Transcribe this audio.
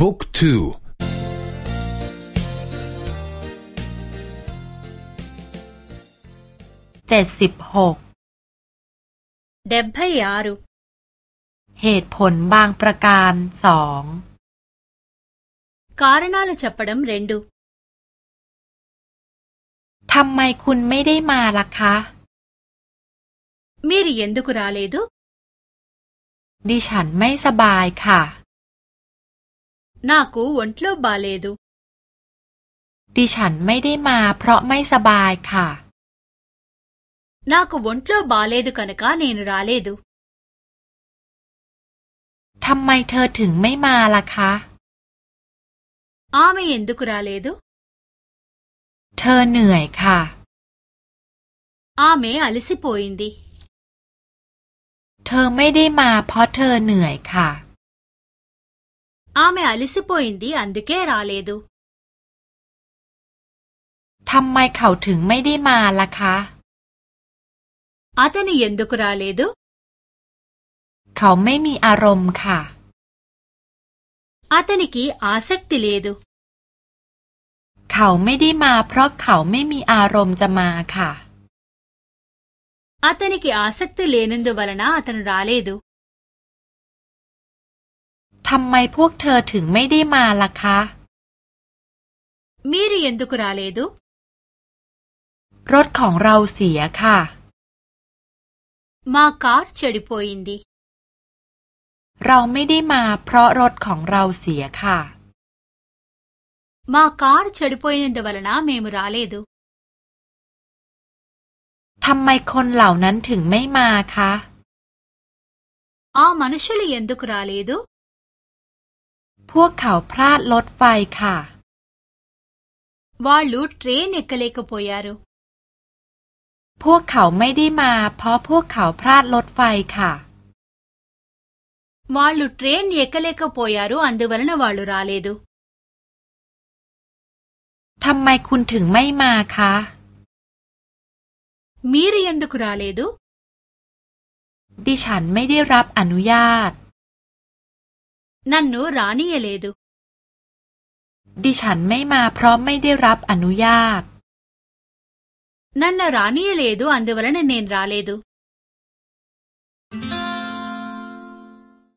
บุ๊กทูเจ็ดสิบหกเดบพยารุเหตุผลบางประการสอง కారణాలు చెప్పడం రెండు ทำไมคุณไม่ได้มาล่ะคะ మీరు ఎందుకు రాలేదు ดิฉันไม่สบายค่ะ నాకు ఒంట్లో బాలేదు ดิฉันไม่ได้มาเพราะไม่สบายค่ะ నాకు ఒంట్లో బాలేదు కనుక నేను రాలేదు ทำไมเธอถึงไม่มาล่ะคะ ఆమె ఎందుకు రాలేదు เธอเหนื่อยค่ะ ఆమె అలసిపోయింది เธอไม่ได้มาเพราะเธอเหนื่อยค่ะ ఆమె అలసిపోయింది అందుకే రాలేదు ทำไมเขาถึงไม่ได้มาล่ะคะ అతను ఎందుకు రాలేదు เขาไม่มีอารมณ์ค่ะ అతనికి ఆసక్తి లేదు เขาไม่ได้มาเพราะเขาไม่มีอารมณ์จะมาค่ะ అతనికి ఆసక్తి లేనందువలన అతను రాలేదు ทำไมพวกเธอถึงไม่ได้มาล่ะคะ మీరు ఎందుకు రాలేదు รถของเราเสียค่ะ మా కార్ చెడిపోయింది เราไม่ได้มาเพราะรถของเราเสียค่ะ మా కారు చెడిపోయినందువలన మేము రాలేదు ทำไมคนเหล่านั้นถึงไม่มาคะ ఆ మనుషులు ఎందుకు రాలేదు พวกเขาพลาดรถไฟค่ะ వాళ్ళు ట్రైన్ ఎక్కలేకపోయారు พวกเขาไม่ได้มาเพราะพวกเขาพลาดรถไฟค่ะ వాళ్ళు ట్రైన్ ఎక్కలేకపోయారు అందువలన వాళ్ళు రాలేదు ทำไมคุณถึงไม่มาคะ మీరు ఎందుకు రాలేదు ดิฉันไม่ได้รับอนุญาต నన్ను రానియలేదు ดิฉันไม่มาเพราะไม่ได้รับอนุญาต నన్ను రానియలేదు అందువలన నేను రాలేదు